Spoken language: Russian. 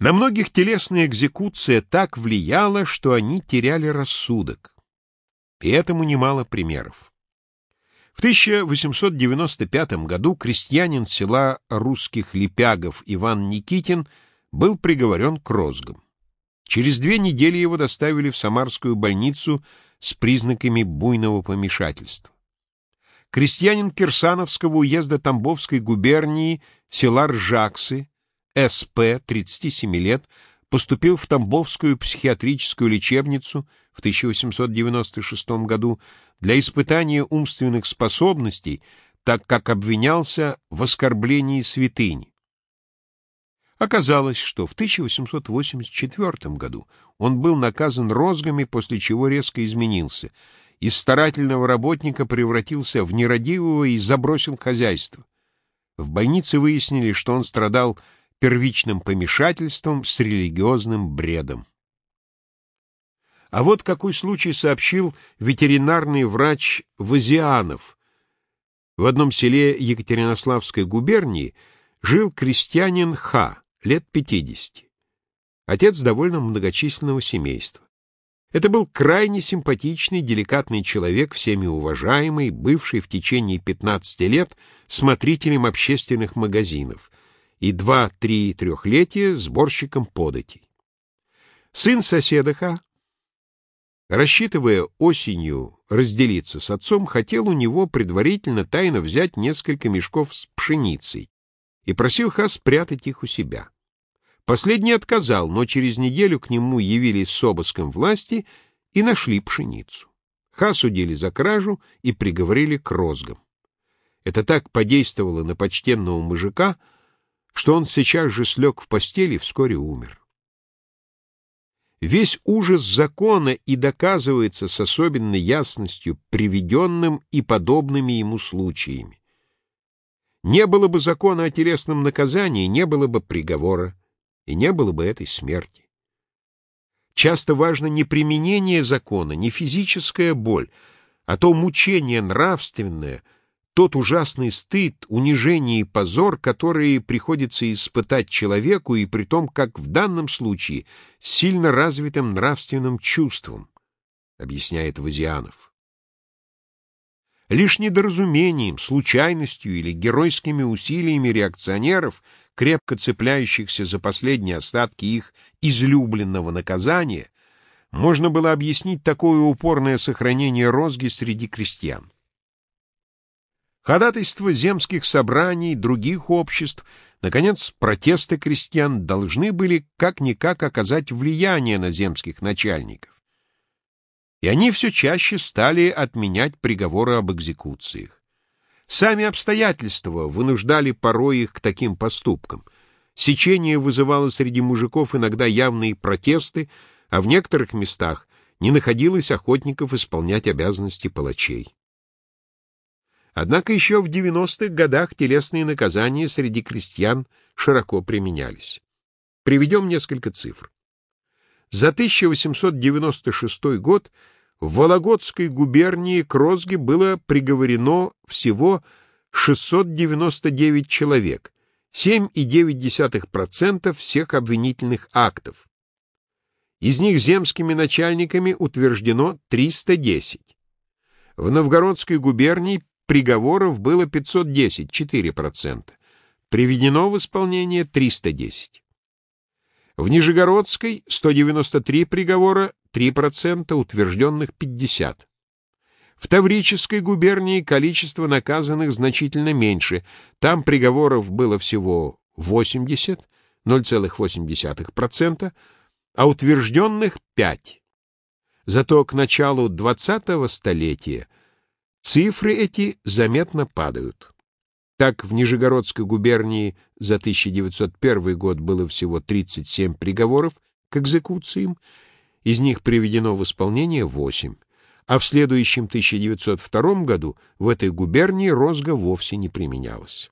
На многих телесная экзекуция так влияла, что они теряли рассудок. И этому немало примеров. В 1895 году крестьянин села русских лепягов Иван Никитин был приговорен к розгам. Через две недели его доставили в Самарскую больницу с признаками буйного помешательства. Крестьянин Кирсановского уезда Тамбовской губернии села Ржаксы, СП, 37 лет, поступил в Тамбовскую психиатрическую лечебницу в 1896 году для испытания умственных способностей, так как обвинялся в оскорблении святыни. Оказалось, что в 1884 году он был наказан розгами, после чего резко изменился. Из старательного работника превратился в нерадивого и забросил хозяйство. В больнице выяснили, что он страдал первичным помешательством с религиозным бредом. А вот какой случай сообщил ветеринарный врач Вазианов. В одном селе Екатеринославской губернии жил крестьянин Ха, лет 50. Отец довольно многочисленного семейства. Это был крайне симпатичный, деликатный человек, всеми уважаемый, бывший в течение 15 лет смотрителем общественных магазинов и два-три трехлетия сборщиком податей. Сын соседа Ха, рассчитывая осенью разделиться с отцом, хотел у него предварительно тайно взять несколько мешков с пшеницей и просил Ха спрятать их у себя. Последний отказал, но через неделю к нему явились с обыском власти и нашли пшеницу. Ха судили за кражу и приговорили к розгам. Это так подействовало на почтенного мужика, что он сейчас же слег в постели и вскоре умер. Весь ужас закона и доказывается с особенной ясностью приведенным и подобными ему случаями. Не было бы закона о телесном наказании, не было бы приговора, и не было бы этой смерти. Часто важно не применение закона, не физическая боль, а то мучение нравственное — тот ужасный стыд, унижение и позор, которые приходится испытать человеку, и при том, как в данном случае, сильно развитым нравственным чувством, объясняет Вазианов. Лишь недоразумением, случайностью или геройскими усилиями реакционеров, крепко цепляющихся за последние остатки их излюбленного наказания, можно было объяснить такое упорное сохранение розги среди крестьян. Ходатайства земских собраний, других обществ, наконец, протесты крестьян должны были как-никак оказать влияние на земских начальников. И они все чаще стали отменять приговоры об экзекуциях. Сами обстоятельства вынуждали порой их к таким поступкам. Сечение вызывало среди мужиков иногда явные протесты, а в некоторых местах не находилось охотников исполнять обязанности палачей. Однако еще в 90-х годах телесные наказания среди крестьян широко применялись. Приведем несколько цифр. За 1896 год в Вологодской губернии к розге было приговорено всего 699 человек, 7,9% всех обвинительных актов. Из них земскими начальниками утверждено 310. В Новгородской губернии приговоров было 510, 4%. Приведено в исполнение 310. В Нижегородской 193 приговора, 3%, утвержденных 50. В Таврической губернии количество наказанных значительно меньше. Там приговоров было всего 80, 0,8%, а утвержденных 5. Зато к началу 20-го столетия Цифры эти заметно падают. Так, в Нижегородской губернии за 1901 год было всего 37 приговоров к экзекуциям, из них приведено в исполнение 8, а в следующем 1902 году в этой губернии розга вовсе не применялась.